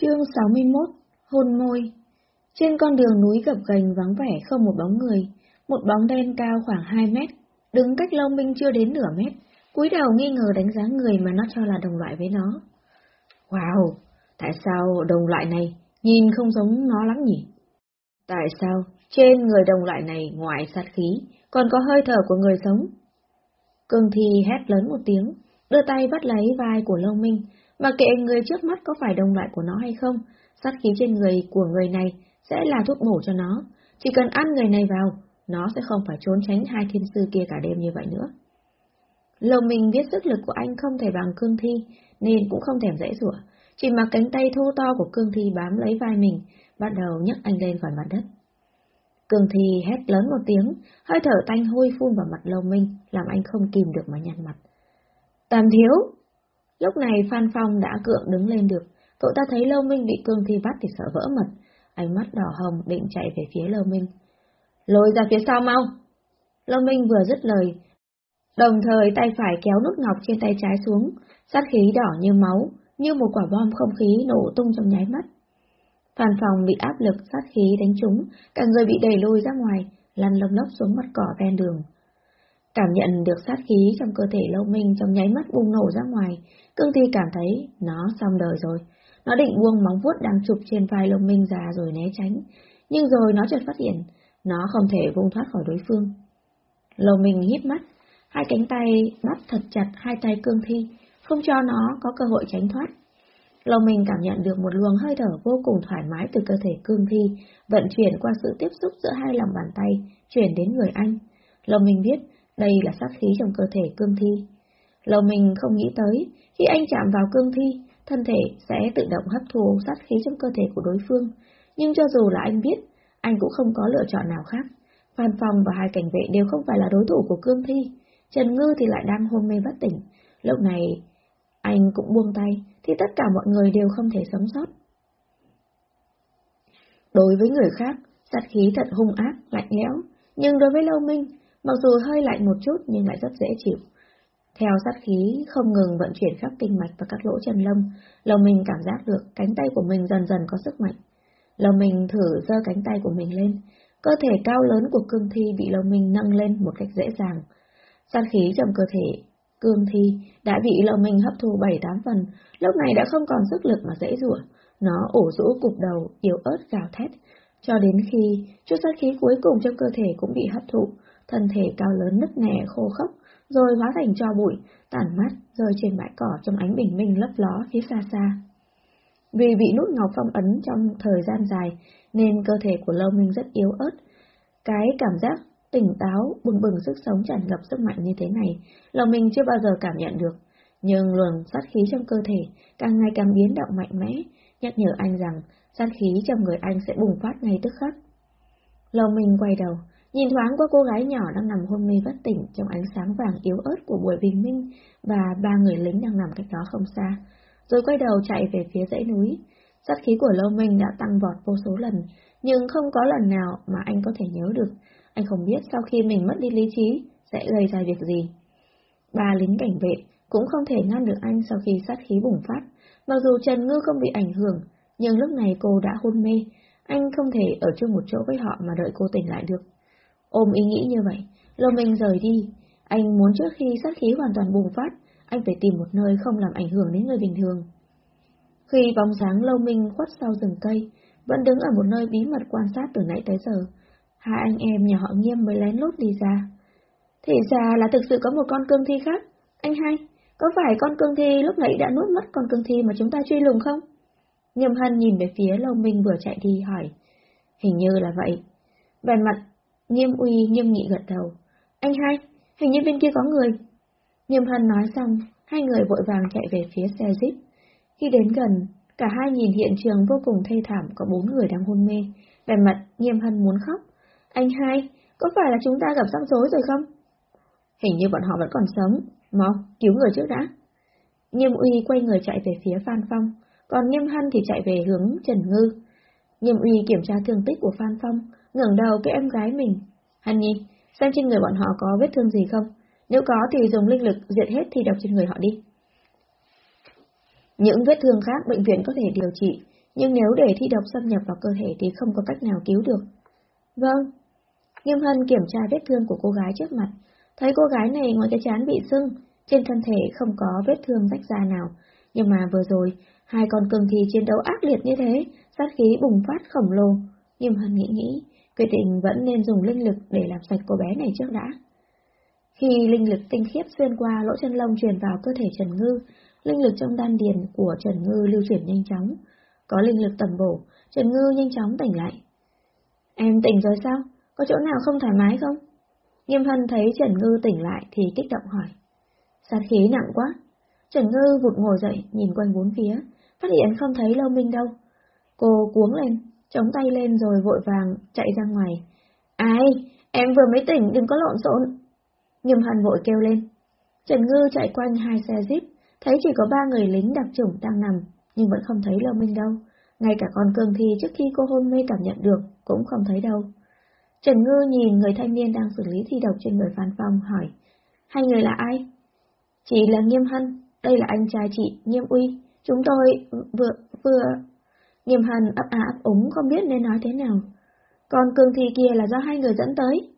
Chương 61 Hôn môi Trên con đường núi gập ghềnh vắng vẻ không một bóng người, một bóng đen cao khoảng 2 mét, đứng cách Long Minh chưa đến nửa mét, cúi đầu nghi ngờ đánh giá người mà nó cho là đồng loại với nó. Wow, tại sao đồng loại này nhìn không giống nó lắm nhỉ? Tại sao trên người đồng loại này ngoài sát khí còn có hơi thở của người sống? Cường Thi hét lớn một tiếng, đưa tay bắt lấy vai của Long Minh, mà kệ người trước mắt có phải đồng loại của nó hay không, sát khí trên người của người này sẽ là thuốc bổ cho nó. Chỉ cần ăn người này vào, nó sẽ không phải trốn tránh hai thiên sư kia cả đêm như vậy nữa. Lồng Minh biết sức lực của anh không thể bằng cương thi, nên cũng không thèm dễ dụa, chỉ mặc cánh tay thô to của cương thi bám lấy vai mình, bắt đầu nhấc anh lên khỏi mặt đất. Cương thi hét lớn một tiếng, hơi thở tanh hôi phun vào mặt lầu Minh, làm anh không kìm được mà nhăn mặt. Tam thiếu! Lúc này Phan Phong đã cượng đứng lên được, cậu ta thấy Lâu Minh bị cương thi bắt thì sợ vỡ mật, ánh mắt đỏ hồng định chạy về phía Lâu Minh. Lôi ra phía sau mau! Lâu Minh vừa dứt lời, đồng thời tay phải kéo nút ngọc trên tay trái xuống, sát khí đỏ như máu, như một quả bom không khí nổ tung trong nháy mắt. Phan Phong bị áp lực sát khí đánh trúng, cả người bị đẩy lùi ra ngoài, lăn lông lốc xuống mặt cỏ ven đường. Cảm nhận được sát khí trong cơ thể Lâu Minh trong nháy mắt bùng nổ ra ngoài, Cương Thi cảm thấy nó xong đời rồi. Nó định buông móng vuốt đang chụp trên vai Lâu Minh ra rồi né tránh, nhưng rồi nó chợt phát hiện, nó không thể vùng thoát khỏi đối phương. Lâu Minh hít mắt, hai cánh tay bắt thật chặt hai tay Cương Thi, không cho nó có cơ hội tránh thoát. Lâu Minh cảm nhận được một luồng hơi thở vô cùng thoải mái từ cơ thể Cương Thi, vận chuyển qua sự tiếp xúc giữa hai lòng bàn tay, chuyển đến người anh. Lâu Minh biết đây là sát khí trong cơ thể cương thi. Lâu mình không nghĩ tới, khi anh chạm vào cương thi, thân thể sẽ tự động hấp thu sát khí trong cơ thể của đối phương. Nhưng cho dù là anh biết, anh cũng không có lựa chọn nào khác. Phan Phong và hai cảnh vệ đều không phải là đối thủ của cương thi. Trần Ngư thì lại đang hôn mê bất tỉnh. Lúc này, anh cũng buông tay, thì tất cả mọi người đều không thể sống sót. Đối với người khác, sát khí thật hung ác, lạnh lẽo, nhưng đối với Lâu Minh, mặc dù hơi lạnh một chút nhưng lại rất dễ chịu. Theo sát khí không ngừng vận chuyển khắp kinh mạch và các lỗ chân lông, Lầu mình cảm giác được cánh tay của mình dần dần có sức mạnh. Lầu mình thử giơ cánh tay của mình lên, cơ thể cao lớn của cương thi bị lầu mình nâng lên một cách dễ dàng. Sát khí trong cơ thể cương thi đã bị lầu mình hấp thu bảy tám phần, lúc này đã không còn sức lực mà dễ dụa. Nó ổ rũ cục đầu, yếu ớt gào thét, cho đến khi chút sát khí cuối cùng trong cơ thể cũng bị hấp thụ, thân thể cao lớn nứt nẻ khô khốc, rồi hóa thành cho bụi, tàn mắt rơi trên bãi cỏ trong ánh bình minh lấp ló phía xa xa. Vì bị nút ngọc phong ấn trong thời gian dài, nên cơ thể của Lâu Minh rất yếu ớt. Cái cảm giác tỉnh táo, bừng bừng sức sống tràn ngập sức mạnh như thế này, Lâu Minh chưa bao giờ cảm nhận được. Nhưng luồng sát khí trong cơ thể càng ngày càng biến động mạnh mẽ, nhắc nhở anh rằng sát khí trong người anh sẽ bùng phát ngay tức khắc. Lâu Minh quay đầu, Nhìn thoáng qua cô gái nhỏ đang nằm hôn mê bất tỉnh trong ánh sáng vàng yếu ớt của buổi bình minh và ba người lính đang nằm cách đó không xa, rồi quay đầu chạy về phía dãy núi. Sát khí của Lâu Minh đã tăng vọt vô số lần, nhưng không có lần nào mà anh có thể nhớ được. Anh không biết sau khi mình mất đi lý trí sẽ gây ra việc gì. Ba lính cảnh vệ cũng không thể ngăn được anh sau khi sát khí bùng phát. Mặc dù Trần Ngư không bị ảnh hưởng, nhưng lúc này cô đã hôn mê. Anh không thể ở chung một chỗ với họ mà đợi cô tỉnh lại được. Ôm ý nghĩ như vậy, Lô Minh rời đi. Anh muốn trước khi sát khí hoàn toàn bùng phát, anh phải tìm một nơi không làm ảnh hưởng đến người bình thường. Khi bóng sáng Lô Minh khuất sau rừng cây, vẫn đứng ở một nơi bí mật quan sát từ nãy tới giờ, hai anh em nhà họ nghiêm mới lén lút đi ra. Thì ra là thực sự có một con cương thi khác. Anh hai, có phải con cương thi lúc nãy đã nuốt mất con cương thi mà chúng ta truy lùng không? Nghiêm hân nhìn về phía Lô Minh vừa chạy đi hỏi. Hình như là vậy. Về mặt Nghiêm uy nghiêm nghị gật đầu. Anh hai, hình như bên kia có người. Nghiêm hân nói xong, hai người vội vàng chạy về phía xe jeep. Khi đến gần, cả hai nhìn hiện trường vô cùng thê thảm có bốn người đang hôn mê. Vẻ mặt, nghiêm hân muốn khóc. Anh hai, có phải là chúng ta gặp rắc rối rồi không? Hình như bọn họ vẫn còn sống. Mau, cứu người trước đã. Nghiêm uy quay người chạy về phía Phan Phong, còn Nghiêm Hân thì chạy về hướng Trần Ngư. Nghiêm uy kiểm tra thương tích của Phan Phong, ngẩng đầu cái em gái mình. Hàn Nhi, xem trên người bọn họ có vết thương gì không? Nếu có thì dùng linh lực diệt hết thi độc trên người họ đi. Những vết thương khác bệnh viện có thể điều trị, nhưng nếu để thi độc xâm nhập vào cơ thể thì không có cách nào cứu được. Vâng. Nghiêm Hân kiểm tra vết thương của cô gái trước mặt, thấy cô gái này ngoài cái chán bị sưng, trên thân thể không có vết thương rách da nào, nhưng mà vừa rồi, hai con cường thi chiến đấu ác liệt như thế, sát khí bùng phát khổng lồ. Nghiêm Hân nghĩ nghĩ, quyết định vẫn nên dùng linh lực để làm sạch cô bé này trước đã. Khi linh lực tinh khiết xuyên qua lỗ chân lông truyền vào cơ thể Trần Ngư, linh lực trong đan điền của Trần Ngư lưu chuyển nhanh chóng. Có linh lực tầm bổ, Trần Ngư nhanh chóng tỉnh lại. Em tỉnh rồi sao? Có chỗ nào không thoải mái không? Nghiêm Hân thấy Trần Ngư tỉnh lại thì kích động hỏi. Sát khí nặng quá. Trần Ngư vụt ngồi dậy, nhìn quanh bốn phía, phát hiện không thấy Lâu Minh đâu. Cô cuống lên, chống tay lên rồi vội vàng chạy ra ngoài. Ai, em vừa mới tỉnh, đừng có lộn xộn. Nghiêm Hân vội kêu lên. Trần Ngư chạy quanh hai xe jeep, thấy chỉ có ba người lính đặc chủng đang nằm, nhưng vẫn không thấy Lâu Minh đâu. Ngay cả con cương thi trước khi cô hôn mê cảm nhận được cũng không thấy đâu. Trần Ngư nhìn người thanh niên đang xử lý thi độc trên người Phan Phong hỏi, hai người là ai? Chị là Nghiêm Hân, đây là anh trai chị, Nghiêm Uy, chúng tôi vừa, vừa... Nghiêm Hân ấp á ấp úng không biết nên nói thế nào. Còn cương thi kia là do hai người dẫn tới.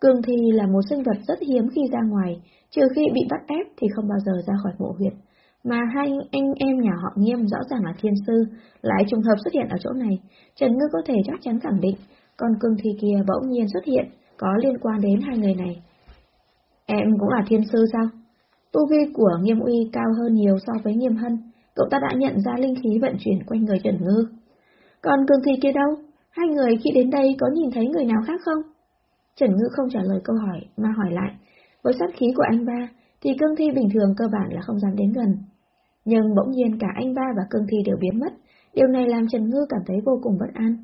Cương thi là một sinh vật rất hiếm khi ra ngoài, trừ khi bị bắt ép thì không bao giờ ra khỏi mộ huyệt. Mà hai anh em nhà họ nghiêm rõ ràng là thiên sư, lại trùng hợp xuất hiện ở chỗ này, Trần Ngư có thể chắc chắn khẳng định, con cương thi kia bỗng nhiên xuất hiện, có liên quan đến hai người này. Em cũng là thiên sư sao? Tu vi của nghiêm uy cao hơn nhiều so với nghiêm hân, cậu ta đã nhận ra linh khí vận chuyển quanh người Trần Ngư. Còn cường thi kia đâu? Hai người khi đến đây có nhìn thấy người nào khác không? Trần Ngư không trả lời câu hỏi, mà hỏi lại. Với sát khí của anh ba, thì cương thi bình thường cơ bản là không dám đến gần. Nhưng bỗng nhiên cả anh ba và cương thi đều biến mất, điều này làm Trần Ngư cảm thấy vô cùng bất an.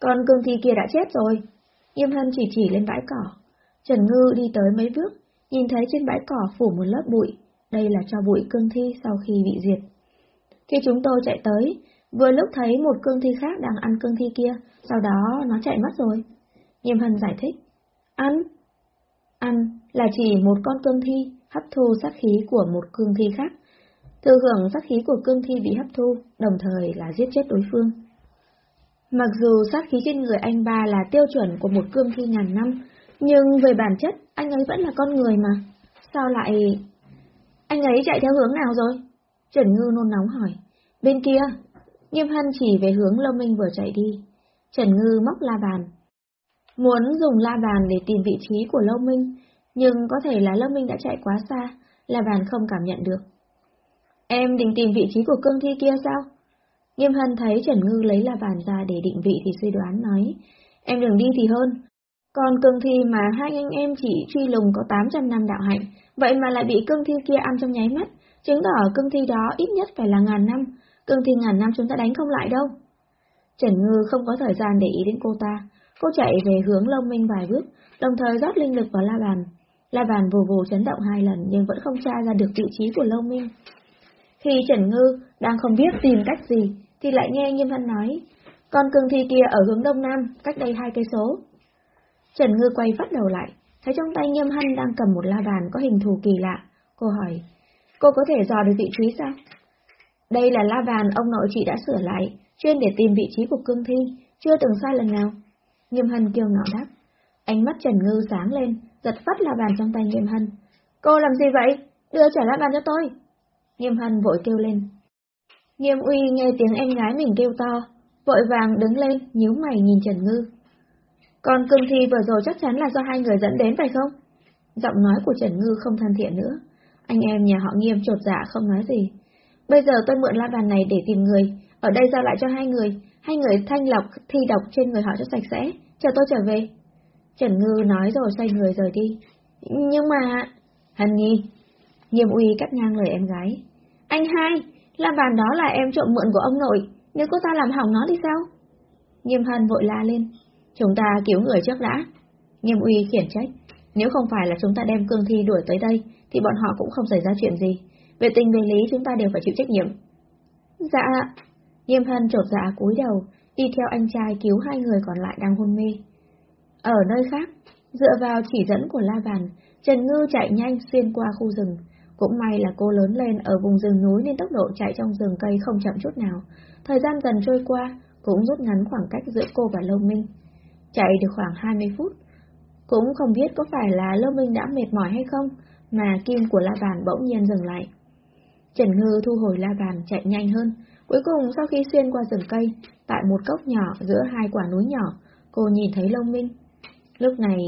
Còn cương thi kia đã chết rồi. Nghiêm Hân chỉ chỉ lên bãi cỏ. Trần Ngư đi tới mấy bước, nhìn thấy trên bãi cỏ phủ một lớp bụi, đây là cho bụi cương thi sau khi bị diệt. Khi chúng tôi chạy tới, vừa lúc thấy một cương thi khác đang ăn cương thi kia, sau đó nó chạy mất rồi. Nghiêm Hân giải thích. Ăn? Ăn là chỉ một con cương thi hấp thu sát khí của một cương thi khác. Thừa hưởng sát khí của cương thi bị hấp thu, đồng thời là giết chết đối phương. Mặc dù sát khí trên người anh ba là tiêu chuẩn của một cương thi ngàn năm, nhưng về bản chất, anh ấy vẫn là con người mà. Sao lại... Anh ấy chạy theo hướng nào rồi? Trần Ngư nôn nóng hỏi. Bên kia. Nghiêm Hân chỉ về hướng Lâm Minh vừa chạy đi. Trần Ngư móc la bàn, Muốn dùng la bàn để tìm vị trí của Lâu Minh, nhưng có thể là Lâu Minh đã chạy quá xa, la bàn không cảm nhận được. Em định tìm vị trí của cương thi kia sao? Nghiêm Hân thấy Trần Ngư lấy la bàn ra để định vị thì suy đoán nói, em đừng đi thì hơn. Còn cương thi mà hai anh em chỉ truy lùng có 800 năm đạo hạnh, vậy mà lại bị cương thi kia ăn trong nháy mắt, chứng tỏ cương thi đó ít nhất phải là ngàn năm, cương thi ngàn năm chúng ta đánh không lại đâu. Trần Ngư không có thời gian để ý đến cô ta, Cô chạy về hướng Long Minh vài bước, đồng thời rót linh lực vào la bàn. La bàn vù vù chấn động hai lần nhưng vẫn không tra ra được vị trí của Long Minh. Khi Trần Ngư đang không biết tìm cách gì, thì lại nghe Nghiêm Văn nói, con cương thi kia ở hướng đông nam, cách đây hai cây số. Trần Ngư quay phát đầu lại, thấy trong tay Nghiêm Hân đang cầm một la bàn có hình thù kỳ lạ. Cô hỏi, cô có thể dò được vị trí sao? Đây là la bàn ông nội chị đã sửa lại, chuyên để tìm vị trí của cương thi, chưa từng sai lần nào. Nghiêm Hân kiêu ngạo đáp. Ánh mắt Trần Ngư sáng lên, giật phát la bàn trong tay Nghiêm Hân. Cô làm gì vậy? Đưa trả la bàn cho tôi. Nghiêm Hân vội kêu lên. Nghiêm Uy nghe tiếng em gái mình kêu to, vội vàng đứng lên, nhíu mày nhìn Trần Ngư. Còn cương thi vừa rồi chắc chắn là do hai người dẫn đến phải không? Giọng nói của Trần Ngư không thân thiện nữa. Anh em nhà họ nghiêm trột dạ không nói gì. Bây giờ tôi mượn la bàn này để tìm người, ở đây giao lại cho hai người, hai người thanh lọc thi độc trên người họ cho sạch sẽ, chờ tôi trở về. Trần Ngư nói rồi xoay người rời đi. Nhưng mà... Hân Nhi. Nghiêm uy cắt ngang lời em gái. Anh hai, la bàn đó là em trộm mượn của ông nội, nếu cô ta làm hỏng nó thì sao? Nghiêm Hân vội la lên. Chúng ta cứu người trước đã. Nghiêm uy khiển trách. Nếu không phải là chúng ta đem cương thi đuổi tới đây, thì bọn họ cũng không xảy ra chuyện gì. Về tình về lý chúng ta đều phải chịu trách nhiệm. Dạ, Nghiêm Hân trột dạ cúi đầu, đi theo anh trai cứu hai người còn lại đang hôn mê. Ở nơi khác, dựa vào chỉ dẫn của La Bàn, Trần Ngư chạy nhanh xuyên qua khu rừng. Cũng may là cô lớn lên ở vùng rừng núi nên tốc độ chạy trong rừng cây không chậm chút nào. Thời gian dần trôi qua, cũng rút ngắn khoảng cách giữa cô và Lâu Minh. Chạy được khoảng 20 phút, cũng không biết có phải là Lâm Minh đã mệt mỏi hay không, mà kim của la bàn bỗng nhiên dừng lại. Trần Ngư thu hồi la bàn chạy nhanh hơn, cuối cùng sau khi xuyên qua rừng cây, tại một cốc nhỏ giữa hai quả núi nhỏ, cô nhìn thấy Lâm Minh. Lúc này,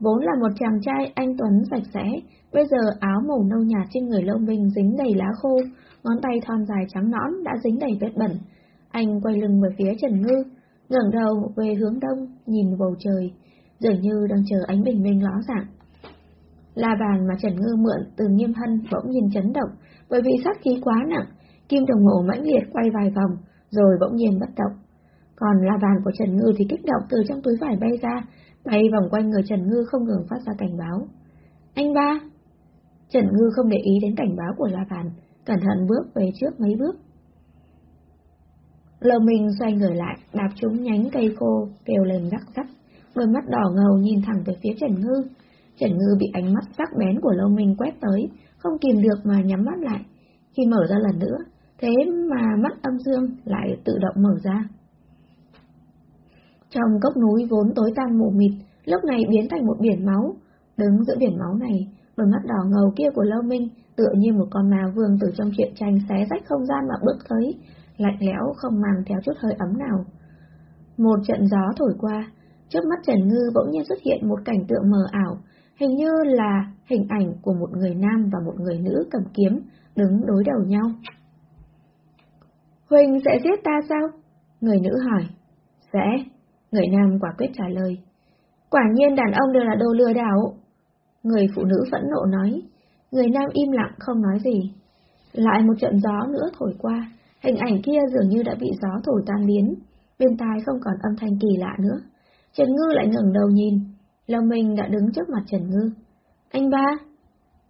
vốn là một chàng trai anh Tuấn sạch sẽ, bây giờ áo màu nâu nhạt trên người Lâm Minh dính đầy lá khô, ngón tay thon dài trắng nõn đã dính đầy vết bẩn. Anh quay lưng về phía Trần Ngư, ngẩng đầu về hướng đông, nhìn bầu trời, dường như đang chờ ánh bình minh ló dạng. La bàn mà Trần Ngư mượn từ nghiêm hân bỗng nhiên chấn động, bởi vì sát khí quá nặng, kim đồng hồ mãnh liệt quay vài vòng, rồi bỗng nhiên bất động. Còn la bàn của Trần Ngư thì kích động từ trong túi vải bay ra, bay vòng quanh người Trần Ngư không ngừng phát ra cảnh báo. Anh ba! Trần Ngư không để ý đến cảnh báo của la bàn, cẩn thận bước về trước mấy bước. Lờ mình xoay người lại, đạp trúng nhánh cây khô, kêu lên rắc rắc, đôi mắt đỏ ngầu nhìn thẳng về phía Trần Ngư. Trần Ngư bị ánh mắt sắc bén của Lâu Minh quét tới, không kìm được mà nhắm mắt lại. Khi mở ra lần nữa, thế mà mắt âm dương lại tự động mở ra. Trong cốc núi vốn tối tăm mù mịt, lúc này biến thành một biển máu. Đứng giữa biển máu này, đôi mắt đỏ ngầu kia của Lâu Minh tựa như một con ma vương từ trong truyện tranh xé rách không gian mà bước tới, lạnh lẽo không mang theo chút hơi ấm nào. Một trận gió thổi qua, trước mắt Trần Ngư bỗng nhiên xuất hiện một cảnh tượng mờ ảo, hình như là hình ảnh của một người nam và một người nữ cầm kiếm, đứng đối đầu nhau. Huỳnh sẽ giết ta sao? Người nữ hỏi. Sẽ. Người nam quả quyết trả lời. Quả nhiên đàn ông đều là đồ lừa đảo. Người phụ nữ phẫn nộ nói. Người nam im lặng không nói gì. Lại một trận gió nữa thổi qua, hình ảnh kia dường như đã bị gió thổi tan biến, bên tai không còn âm thanh kỳ lạ nữa. Trần Ngư lại ngẩng đầu nhìn, Long Minh đã đứng trước mặt Trần Ngư. Anh ba!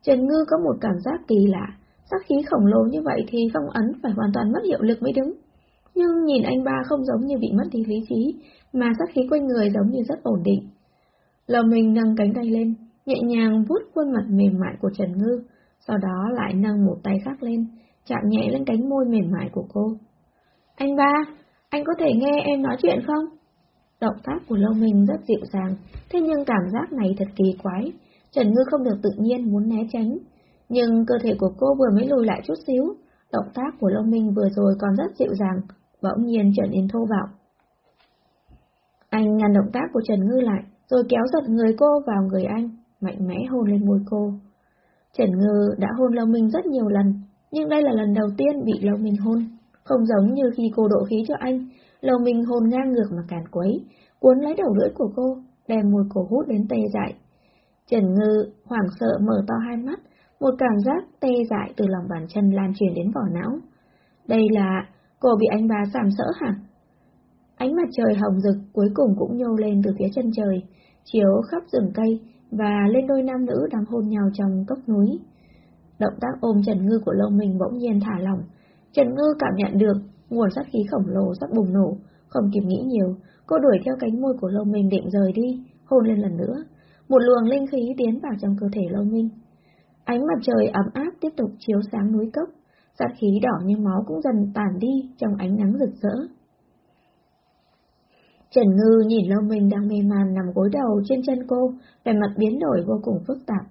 Trần Ngư có một cảm giác kỳ lạ, sát khí khổng lồ như vậy thì phong ấn phải hoàn toàn mất hiệu lực mới đứng. Nhưng nhìn anh ba không giống như bị mất đi lý trí, mà sát khí quanh người giống như rất ổn định. Lòng mình nâng cánh tay lên, nhẹ nhàng vuốt khuôn mặt mềm mại của Trần Ngư, sau đó lại nâng một tay khác lên, chạm nhẹ lên cánh môi mềm mại của cô. Anh ba, anh có thể nghe em nói chuyện không? Động tác của Lâu Minh rất dịu dàng, thế nhưng cảm giác này thật kỳ quái. Trần Ngư không được tự nhiên muốn né tránh, nhưng cơ thể của cô vừa mới lùi lại chút xíu, động tác của Lâu Minh vừa rồi còn rất dịu dàng, bỗng nhiên trở nên thô bạo. Anh ngăn động tác của Trần Ngư lại, rồi kéo giật người cô vào người anh, mạnh mẽ hôn lên môi cô. Trần Ngư đã hôn Lâu Minh rất nhiều lần, nhưng đây là lần đầu tiên bị lầu Minh hôn. Không giống như khi cô độ khí cho anh, lầu Minh hôn ngang ngược mà càn quấy, cuốn lấy đầu lưỡi của cô, đem môi cổ hút đến tê dại. Trần Ngư hoảng sợ mở to hai mắt, một cảm giác tê dại từ lòng bàn chân lan truyền đến vỏ não. Đây là, cô bị anh bà sàm sỡ hả? Ánh mặt trời hồng rực cuối cùng cũng nhô lên từ phía chân trời, chiếu khắp rừng cây và lên đôi nam nữ đang hôn nhau trong cốc núi. Động tác ôm Trần Ngư của Lâu Minh bỗng nhiên thả lỏng. Trần Ngư cảm nhận được nguồn sát khí khổng lồ sắp bùng nổ, không kịp nghĩ nhiều, cô đuổi theo cánh môi của Lâu Minh định rời đi, hôn lên lần nữa. Một luồng linh khí tiến vào trong cơ thể Lâu Minh. Ánh mặt trời ấm áp tiếp tục chiếu sáng núi cốc, sát khí đỏ như máu cũng dần tàn đi trong ánh nắng rực rỡ. Trần Ngư nhìn Lâu Minh đang mê man nằm gối đầu trên chân cô, vẻ mặt biến đổi vô cùng phức tạp.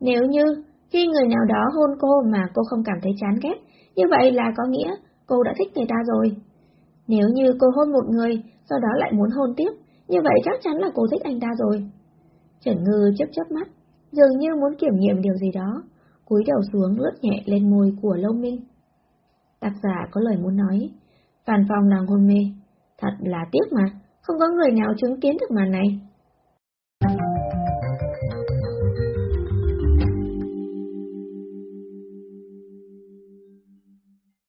Nếu như khi người nào đó hôn cô mà cô không cảm thấy chán ghét, như vậy là có nghĩa cô đã thích người ta rồi. Nếu như cô hôn một người, sau đó lại muốn hôn tiếp, như vậy chắc chắn là cô thích anh ta rồi. Trần Ngư chớp chớp mắt, dường như muốn kiểm nghiệm điều gì đó, cúi đầu xuống lướt nhẹ lên môi của Lâu Minh. Tác giả có lời muốn nói, Phan Phong đang hôn mê, thật là tiếc mà, không có người nào chứng kiến được màn này.